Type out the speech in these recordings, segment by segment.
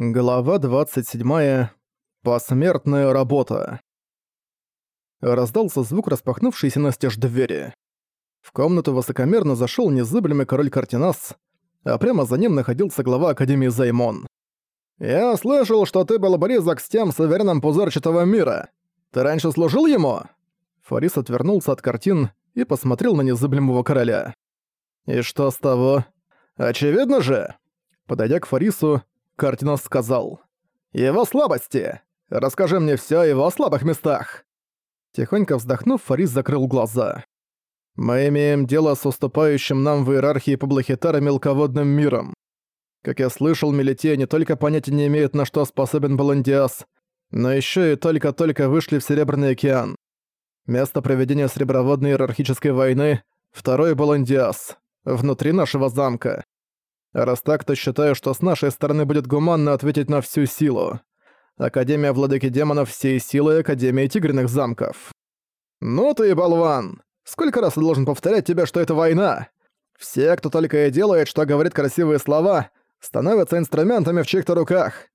Глава 27. Посмертная работа. Раздался звук распахнувшейся настежь двери. В комнату высокомерно зашел незыблемый король Картинас, а прямо за ним находился глава Академии Займон. «Я слышал, что ты был близок с тем суверенным пузырчатого мира. Ты раньше служил ему?» Фарис отвернулся от картин и посмотрел на незыблемого короля. «И что с того? Очевидно же!» Подойдя к Фарису, Картинос сказал. «Его слабости! Расскажи мне всё о его слабых местах!» Тихонько вздохнув, Фарис закрыл глаза. «Мы имеем дело с уступающим нам в иерархии Паблохитара мелководным миром. Как я слышал, Мелитея не только понятия не имеет, на что способен Баландиас, но ещё и только-только вышли в Серебряный океан. Место проведения Среброводной иерархической войны — второй Баландиас, внутри нашего замка. Раз так, то считаю, что с нашей стороны будет гуманно ответить на всю силу. Академия Владыки Демонов всей силы Академии Тигриных Замков. Ну ты болван! Сколько раз я должен повторять тебе, что это война? Все, кто только и делает, что говорит красивые слова, становятся инструментами в чьих-то руках.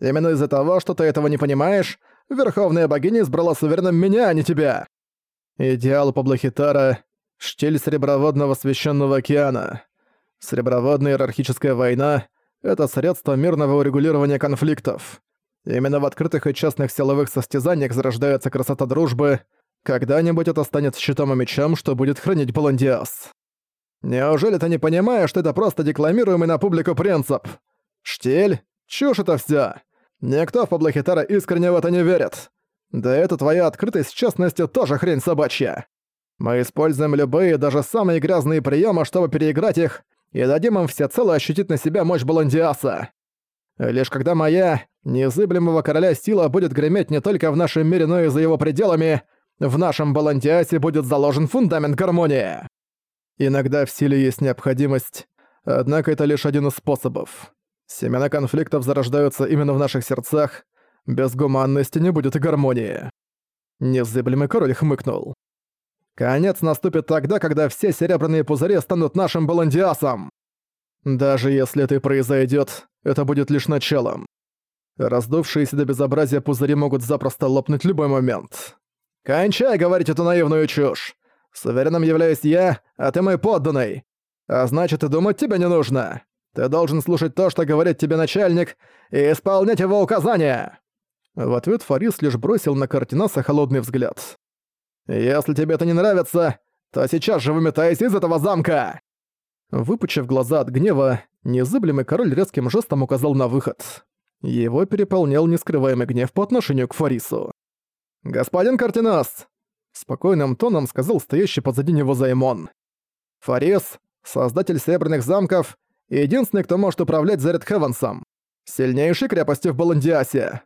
Именно из-за того, что ты этого не понимаешь, Верховная Богиня избрала суверенным меня, а не тебя. Идеал Паблохитара — штиль Среброводного Священного Океана. Среброводная иерархическая война — это средство мирного урегулирования конфликтов. Именно в открытых и частных силовых состязаниях зарождается красота дружбы. Когда-нибудь это станет щитом и мечом, что будет хранить Баландиас. Неужели ты не понимаешь, что это просто декламируемый на публику принцип? Штиль? Чушь это вся. Никто в Паблохитара искренне в это не верит. Да это твоя открытость с честностью тоже хрень собачья. Мы используем любые, даже самые грязные приемы, чтобы переиграть их, и дадим им всецело ощутить на себя мощь Баландиаса. Лишь когда моя, незыблемого короля сила будет греметь не только в нашем мире, но и за его пределами, в нашем Баландиасе будет заложен фундамент гармонии. Иногда в силе есть необходимость, однако это лишь один из способов. Семена конфликтов зарождаются именно в наших сердцах, без гуманности не будет и гармонии. Незыблемый король хмыкнул. Конец наступит тогда, когда все серебряные пузыри станут нашим баландиасом. Даже если это произойдет, это будет лишь началом. Раздувшиеся до безобразия пузыри могут запросто лопнуть любой момент. Кончай говорить эту наивную чушь. Суверенным являюсь я, а ты мой подданный. А значит, и думать тебе не нужно. Ты должен слушать то, что говорит тебе начальник, и исполнять его указания. В ответ Фарис лишь бросил на Картинаса холодный взгляд. «Если тебе это не нравится, то сейчас же выметайся из этого замка!» Выпучив глаза от гнева, незыблемый король резким жестом указал на выход. Его переполнял нескрываемый гнев по отношению к Фарису. «Господин Картинас!» Спокойным тоном сказал стоящий позади него Займон. «Фарис, создатель Северных замков, единственный, кто может управлять Зарет Хевансом. Сильнейшей крепостью в Баландиасе.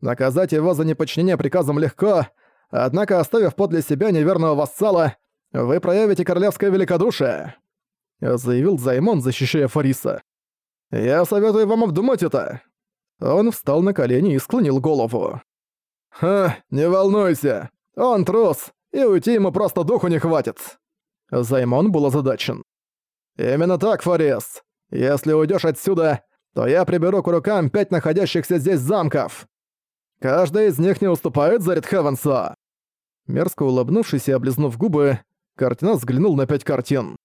Наказать его за неподчинение приказам легко, Однако, оставив подле себя неверного вассала, вы проявите королевское великодушие», — заявил Займон, защищая Фариса. «Я советую вам обдумать это». Он встал на колени и склонил голову. «Ха, не волнуйся, он трус, и уйти ему просто духу не хватит». Займон был озадачен. «Именно так, Фарис. Если уйдешь отсюда, то я приберу к рукам пять находящихся здесь замков. Каждый из них не уступает за Редхевенса. Мерзко улыбнувшись и облизнув губы, Картинас взглянул на пять картин.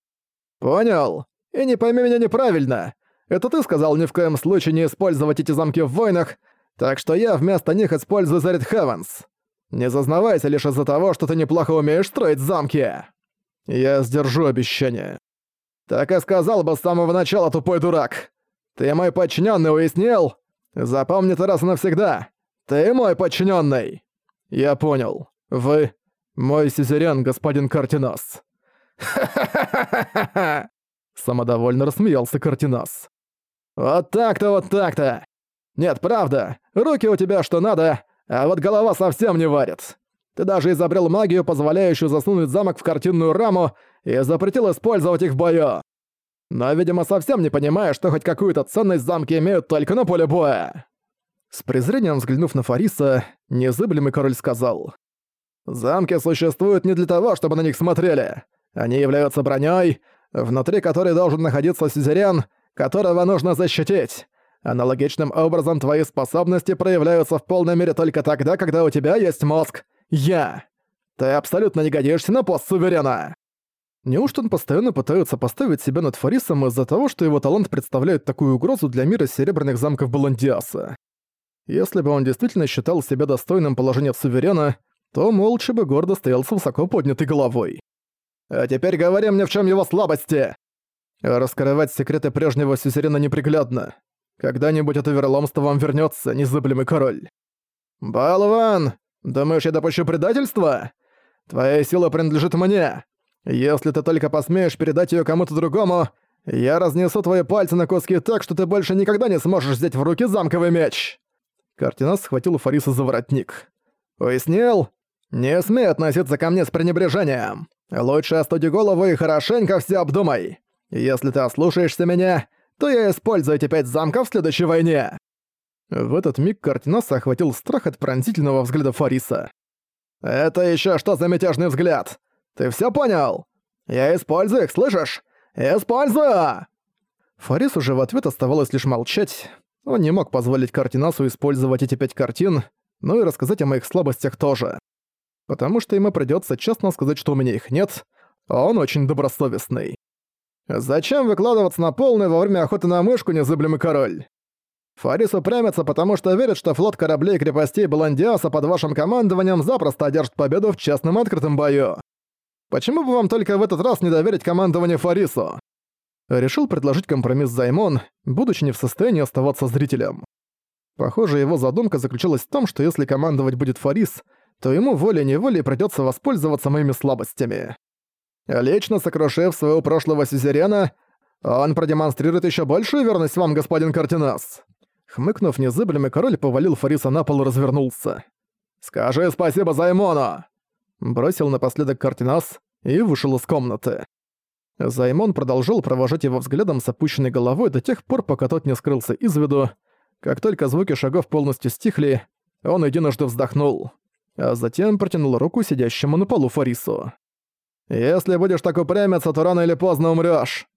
«Понял. И не пойми меня неправильно. Это ты сказал ни в коем случае не использовать эти замки в войнах, так что я вместо них использую Зарит Хевенс. Не зазнавайся лишь из-за того, что ты неплохо умеешь строить замки. Я сдержу обещание. Так и сказал бы с самого начала, тупой дурак. Ты мой подчиненный, уяснил? Запомни это раз и навсегда. Ты мой подчиненный. Я понял. «Вы мой сюзерен, господин Картинас». «Ха-ха-ха-ха-ха!» Самодовольно рассмеялся Картинас. «Вот так-то, вот так-то! Нет, правда, руки у тебя что надо, а вот голова совсем не варит. Ты даже изобрел магию, позволяющую засунуть замок в картинную раму, и запретил использовать их в бою. Но, видимо, совсем не понимаешь, что хоть какую-то ценность замки имеют только на поле боя». С презрением взглянув на Фариса, незыблемый король сказал. Замки существуют не для того, чтобы на них смотрели. Они являются броней, внутри которой должен находиться сюзерен, которого нужно защитить. Аналогичным образом твои способности проявляются в полной мере только тогда, когда у тебя есть мозг. Я. Ты абсолютно не годишься на пост суверена. Неужто он постоянно пытается поставить себя над Фарисом из-за того, что его талант представляет такую угрозу для мира серебряных замков Баландиаса? Если бы он действительно считал себя достойным положения суверена, то молча бы гордо стоял с высоко поднятой головой. «А теперь говори мне, в чем его слабости!» Раскрывать секреты прежнего сюзерена неприглядно. Когда-нибудь это вероломство вам вернется, незыблемый король. «Болван! Думаешь, я допущу предательство? Твоя сила принадлежит мне. Если ты только посмеешь передать ее кому-то другому, я разнесу твои пальцы на куски так, что ты больше никогда не сможешь взять в руки замковый меч!» Картинас схватил Фариса за воротник. «Уяснил? Не смей относиться ко мне с пренебрежением. Лучше остуди голову и хорошенько все обдумай. Если ты ослушаешься меня, то я использую эти пять замков в следующей войне». В этот миг Картинаса охватил страх от пронзительного взгляда Фариса. «Это еще что за мятежный взгляд? Ты все понял? Я использую их, слышишь? Использую!» Фарис уже в ответ оставалось лишь молчать. Он не мог позволить Картинасу использовать эти пять картин, но и рассказать о моих слабостях тоже. Потому что ему придётся честно сказать, что у меня их нет, а он очень добросовестный. Зачем выкладываться на полный во время охоты на мышку, незыблемый король? Фарис упрямится, потому что верит, что флот кораблей и крепостей Баландиаса под вашим командованием запросто одержит победу в честном открытом бою. Почему бы вам только в этот раз не доверить командование Фарису? Решил предложить компромисс Займон, будучи не в состоянии оставаться зрителем. Похоже, его задумка заключалась в том, что если командовать будет Фарис, то ему волей-неволей придётся воспользоваться моими слабостями. Лично сокрушив своего прошлого сюзерена, он продемонстрирует ещё большую верность вам, господин Картинас. Хмыкнув незыблемый, король повалил Фариса на пол и развернулся. «Скажи спасибо Займону!» Бросил напоследок Картинас и вышел из комнаты. Займон продолжал провожать его взглядом с опущенной головой до тех пор, пока тот не скрылся из виду. Как только звуки шагов полностью стихли, он единожды вздохнул, а затем протянул руку сидящему на полу Фарису. «Если будешь так упрямиться, то рано или поздно умрёшь.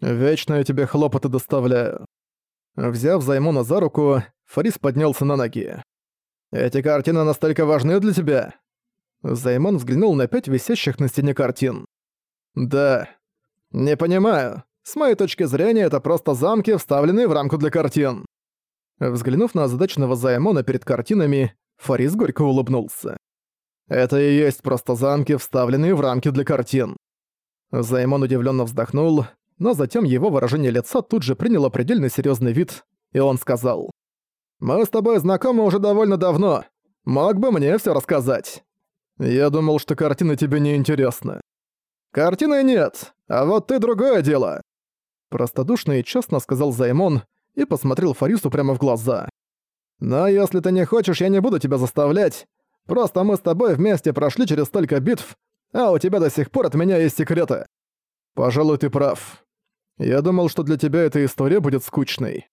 Вечно я тебе хлопоты доставляю». Взяв Займона за руку, Фарис поднялся на ноги. «Эти картины настолько важны для тебя?» Займон взглянул на пять висящих на стене картин. «Да. Не понимаю. С моей точки зрения, это просто замки, вставленные в рамку для картин». Взглянув на озадаченного Займона перед картинами, Фарис горько улыбнулся. «Это и есть просто замки, вставленные в рамки для картин». Займон удивленно вздохнул, но затем его выражение лица тут же приняло предельно серьезный вид, и он сказал. «Мы с тобой знакомы уже довольно давно. Мог бы мне все рассказать». «Я думал, что картины тебе не интересны». «Картины нет, а вот ты другое дело». Простодушно и честно сказал Займон и посмотрел Фарису прямо в глаза. «Но если ты не хочешь, я не буду тебя заставлять. Просто мы с тобой вместе прошли через столько битв, а у тебя до сих пор от меня есть секреты. Пожалуй, ты прав. Я думал, что для тебя эта история будет скучной.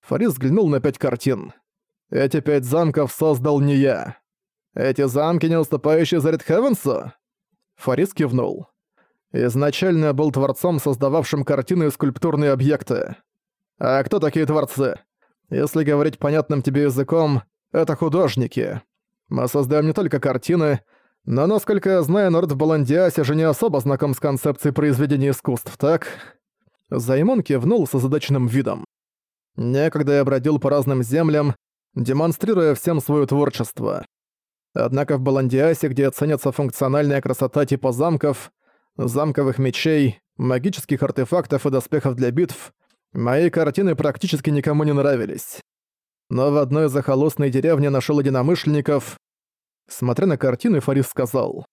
Фарис взглянул на пять картин. Эти пять замков создал не я. Эти замки, не уступающие за Редхевенсу? Фарис кивнул. Изначально я был творцом, создававшим картины и скульптурные объекты. А кто такие творцы? Если говорить понятным тебе языком, это художники. Мы создаем не только картины, но, насколько я знаю, народ в Баландиасе же не особо знаком с концепцией произведения искусств, так? Займон кивнул с озадаченным видом. Некогда я бродил по разным землям, демонстрируя всем свое творчество. Однако в Баландиасе, где ценится функциональная красота типа замков, замковых мечей, магических артефактов и доспехов для битв, мои картины практически никому не нравились. Но в одной захолустной деревне нашел единомышленников. Смотря на картины, Фарис сказал,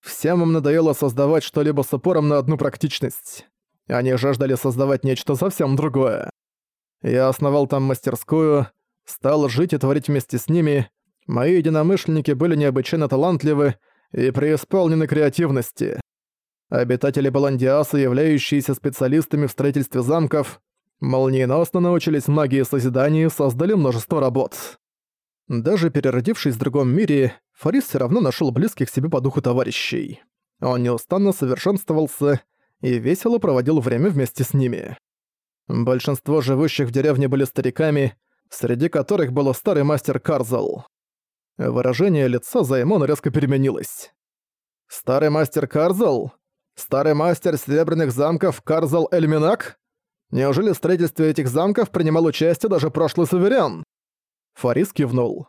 «Всем им надоело создавать что-либо с упором на одну практичность. Они жаждали создавать нечто совсем другое. Я основал там мастерскую, стал жить и творить вместе с ними. Мои единомышленники были необычайно талантливы и преисполнены креативности. Обитатели Баландиаса, являющиеся специалистами в строительстве замков, молниеносно научились магии созидания и создали множество работ. Даже переродившись в другом мире, Фарис все равно нашел близких себе по духу товарищей. Он неустанно совершенствовался и весело проводил время вместе с ними. Большинство живущих в деревне были стариками, среди которых был старый мастер Карзал. Выражение лица Займона резко переменилось. «Старый мастер Карзал? Старый мастер Серебряных замков Карзал Эльминак? Неужели в строительстве этих замков принимал участие даже прошлый суверен?» Фарис кивнул.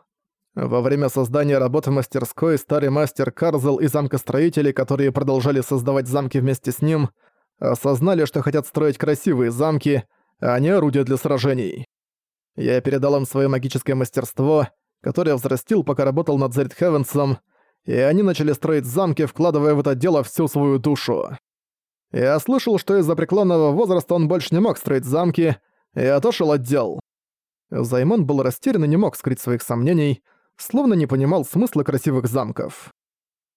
Во время создания работы мастерской старый мастер Карзал и замкостроители, которые продолжали создавать замки вместе с ним, осознали, что хотят строить красивые замки, а не орудия для сражений. Я передал им свое магическое мастерство, которое взрастил, пока работал над Зерит Хевенсом, и они начали строить замки, вкладывая в это дело всю свою душу. Я слышал, что из-за преклонного возраста он больше не мог строить замки, и отошел от дел. Займон был растерян и не мог скрыть своих сомнений, словно не понимал смысла красивых замков.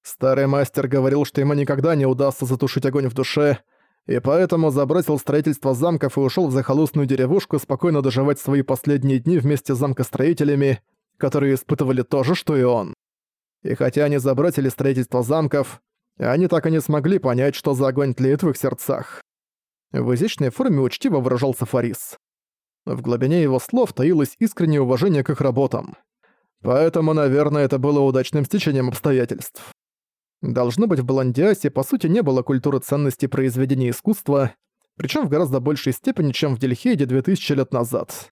Старый мастер говорил, что ему никогда не удастся затушить огонь в душе, и поэтому забросил строительство замков и ушел в захолустную деревушку спокойно доживать свои последние дни вместе с замкостроителями, которые испытывали то же, что и он. И хотя они забросили строительство замков, они так и не смогли понять, что за огонь тлеет в их сердцах. В изящной форме учтиво выражался Фарис. В глубине его слов таилось искреннее уважение к их работам. Поэтому, наверное, это было удачным стечением обстоятельств. Должно быть, в Баландиасе по сути не было культуры ценностей произведений искусства, причем в гораздо большей степени, чем в Дельхейде 2000 лет назад.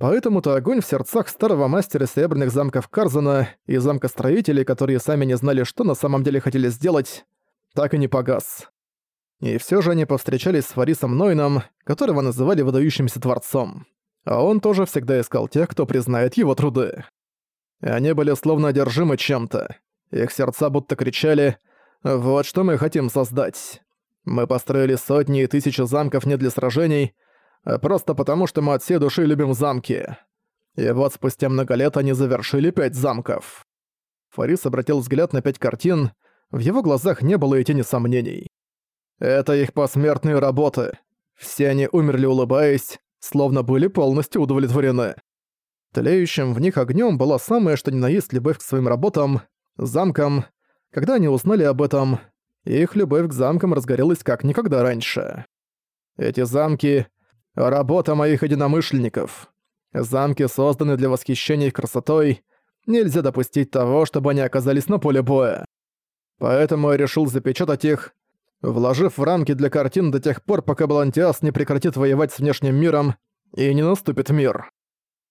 Поэтому-то огонь в сердцах старого мастера Серебряных замков Карзана и замка строителей, которые сами не знали, что на самом деле хотели сделать, так и не погас. И все же они повстречались с Фарисом Нойном, которого называли выдающимся творцом. А он тоже всегда искал тех, кто признает его труды. Они были словно одержимы чем-то. Их сердца будто кричали «Вот что мы хотим создать». Мы построили сотни и тысячи замков не для сражений, просто потому, что мы от всей души любим замки. И вот спустя много лет они завершили пять замков. Фарис обратил взгляд на пять картин, в его глазах не было и тени сомнений. Это их посмертные работы. Все они умерли улыбаясь, словно были полностью удовлетворены. Тлеющим в них огнем была самая что ни на есть любовь к своим работам, замкам. Когда они узнали об этом, их любовь к замкам разгорелась как никогда раньше. Эти замки — работа моих единомышленников. Замки созданы для восхищения их красотой, нельзя допустить того, чтобы они оказались на поле боя. Поэтому я решил запечатать их, вложив в рамки для картин до тех пор, пока Балантиас не прекратит воевать с внешним миром и не наступит мир.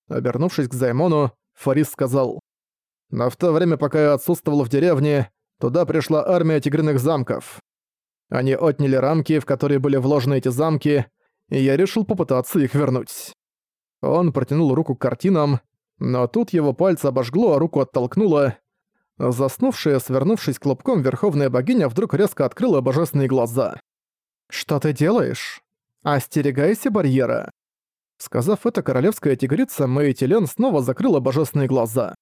Обернувшись к Займону, Фарис сказал, «Но в то время, пока я отсутствовал в деревне, туда пришла армия тигриных замков. Они отняли рамки, в которые были вложены эти замки, и я решил попытаться их вернуть». Он протянул руку к картинам, но тут его пальцы обожгло, а руку оттолкнуло. Заснувшая, свернувшись клубком, верховная богиня вдруг резко открыла божественные глаза. «Что ты делаешь? Остерегайся барьера!» Сказав это, королевская тигрица Мэйтилен снова закрыла божественные глаза.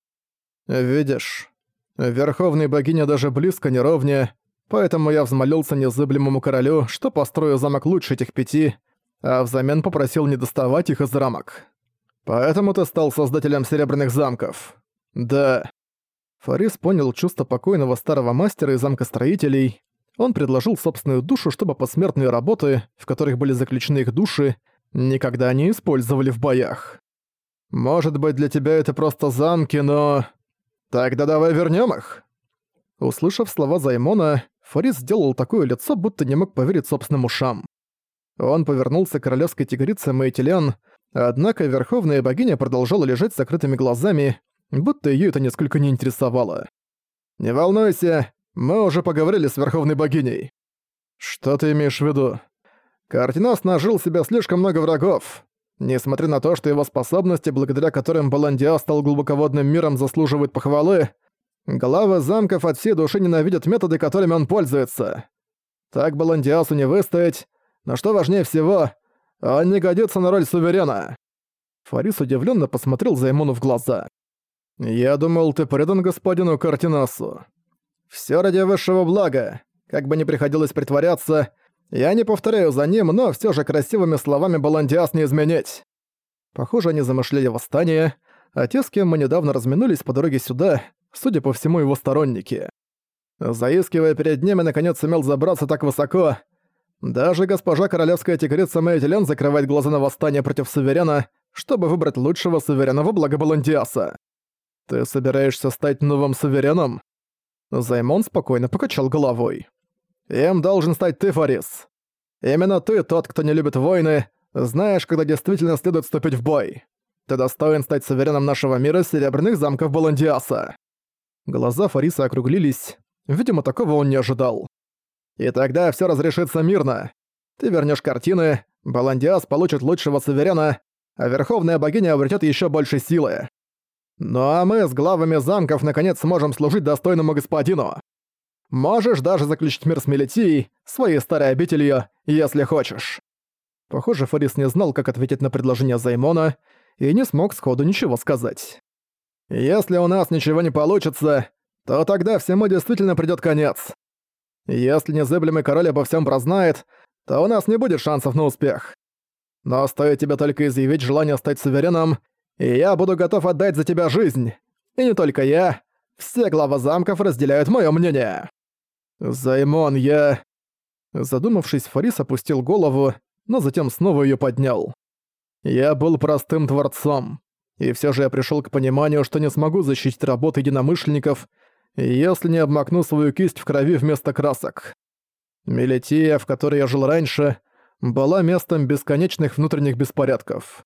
«Видишь, верховная богиня даже близко не ровня, поэтому я взмолился незыблемому королю, что построю замок лучше этих пяти, а взамен попросил не доставать их из рамок. Поэтому ты стал создателем Серебряных замков. Да». Фарис понял чувство покойного старого мастера и замка строителей. Он предложил собственную душу, чтобы посмертные работы, в которых были заключены их души, никогда не использовали в боях. Может быть, для тебя это просто замки, но... Тогда давай вернем их. Услышав слова Займона, Фарис сделал такое лицо, будто не мог поверить собственным ушам. Он повернулся к королевской тигрице Мэйтилян, однако верховная богиня продолжала лежать с закрытыми глазами, будто её это несколько не интересовало. «Не волнуйся, мы уже поговорили с верховной богиней». «Что ты имеешь в виду?» Картинос нажил себе слишком много врагов. Несмотря на то, что его способности, благодаря которым Баландиа стал глубоководным миром, заслуживают похвалы, главы замков от всей души ненавидят методы, которыми он пользуется. Так Баландиасу не выстоять, но что важнее всего, он не годится на роль суверена. Фарис удивленно посмотрел Займону в глаза. «Я думал, ты предан господину Картинасу. Все ради высшего блага. Как бы ни приходилось притворяться, я не повторяю за ним, но все же красивыми словами Баландиас не изменить. Похоже, они замышляли восстание, а те, с кем мы недавно разминулись по дороге сюда, судя по всему, его сторонники. Заискивая перед ними, наконец сумел забраться так высоко. Даже госпожа королевская тигрица Мэйтилен закрывает глаза на восстание против суверена, чтобы выбрать лучшего суверена во благо Баландиаса. Ты собираешься стать новым сувереном? Займон спокойно покачал головой. Им должен стать ты, Фарис. Именно ты тот, кто не любит войны, знаешь, когда действительно следует вступить в бой. Ты достоин стать сувереном нашего мира серебряных замков Баландиаса. Глаза Фариса округлились. Видимо, такого он не ожидал. И тогда все разрешится мирно. Ты вернешь картины, Баландиас получит лучшего суверена, а Верховная Богиня обретет еще больше силы. Ну а мы с главами замков наконец сможем служить достойному господину. Можешь даже заключить мир с Мелитией, своей старой обителью, если хочешь». Похоже, Фарис не знал, как ответить на предложение Займона, и не смог сходу ничего сказать. «Если у нас ничего не получится, то тогда всему действительно придёт конец. Если незыблемый король обо всем прознает, то у нас не будет шансов на успех. Но стоит тебе только изъявить желание стать сувереном, и я буду готов отдать за тебя жизнь. И не только я, все главы замков разделяют моё мнение. Займон, я... Задумавшись, Фарис опустил голову, но затем снова её поднял. Я был простым творцом. И всё же я пришёл к пониманию, что не смогу защитить работу единомышленников, если не обмакну свою кисть в крови вместо красок. Мелития, в которой я жил раньше, была местом бесконечных внутренних беспорядков.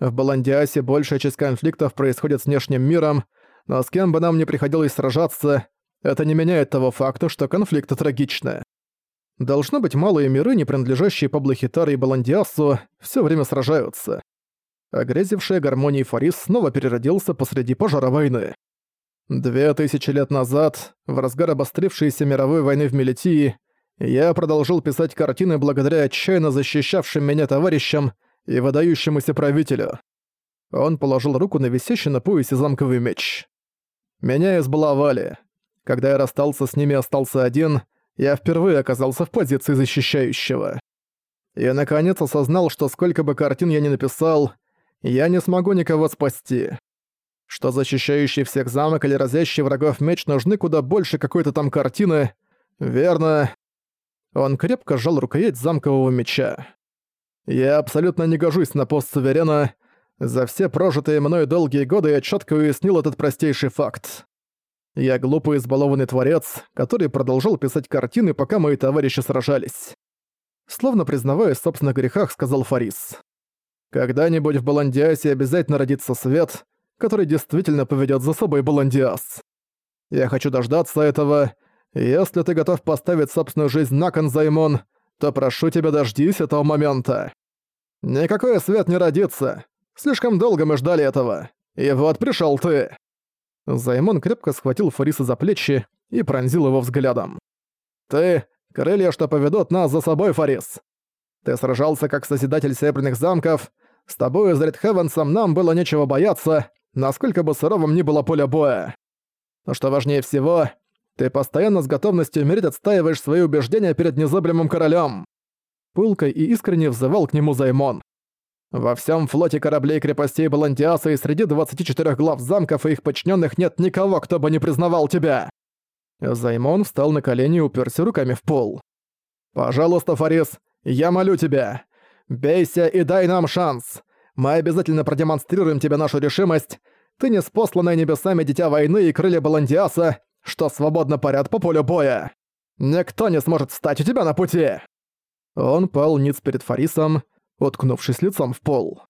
В Баландиасе большая часть конфликтов происходит с внешним миром, но с кем бы нам ни приходилось сражаться, это не меняет того факта, что конфликты трагичны. Должно быть, малые миры, не принадлежащие Паблохитаре и Баландиасу, все время сражаются. Огрезившая гармонией Фарис снова переродился посреди пожара войны. Две тысячи лет назад, в разгар обострившейся мировой войны в Мелитии, я продолжил писать картины благодаря отчаянно защищавшим меня товарищам и выдающемуся правителю. Он положил руку на висящий на поясе замковый меч. Меня избаловали. Когда я расстался с ними и остался один, я впервые оказался в позиции защищающего. И наконец осознал, что сколько бы картин я ни написал, я не смогу никого спасти. Что защищающий всех замок или разящий врагов меч нужны куда больше какой-то там картины. Верно. Он крепко сжал рукоять замкового меча. Я абсолютно не гожусь на пост суверена. За все прожитые мной долгие годы я четко уяснил этот простейший факт. Я глупый избалованный творец, который продолжал писать картины, пока мои товарищи сражались. Словно признаваясь в собственных грехах, сказал Фарис. «Когда-нибудь в Баландиасе обязательно родится свет, который действительно поведет за собой Баландиас. Я хочу дождаться этого. Если ты готов поставить собственную жизнь на кон, Займон, то прошу тебя дождись этого момента. Никакой свет не родится. Слишком долго мы ждали этого. И вот пришел ты. Займон крепко схватил Фариса за плечи и пронзил его взглядом. «Ты — крылья, что поведут нас за собой, Фарис. Ты сражался как Созидатель Серебряных Замков. С тобой, Зрит Хевенсом, нам было нечего бояться, насколько бы суровым ни было поле боя. Но что важнее всего, ты постоянно с готовностью умереть отстаиваешь свои убеждения перед незабремым королем. Пылко и искренне взывал к нему Займон. Во всем флоте кораблей крепостей Балантиаса и среди 24 глав замков и их подчиненных нет никого, кто бы не признавал тебя. Займон встал на колени и уперся руками в пол. «Пожалуйста, Фарис, я молю тебя. Бейся и дай нам шанс. Мы обязательно продемонстрируем тебе нашу решимость. Ты не спосланное небесами дитя войны и крылья Баландиаса, что свободно парят по полю боя. Никто не сможет встать у тебя на пути!» Он пал ниц перед Фарисом, уткнувшись лицом в пол.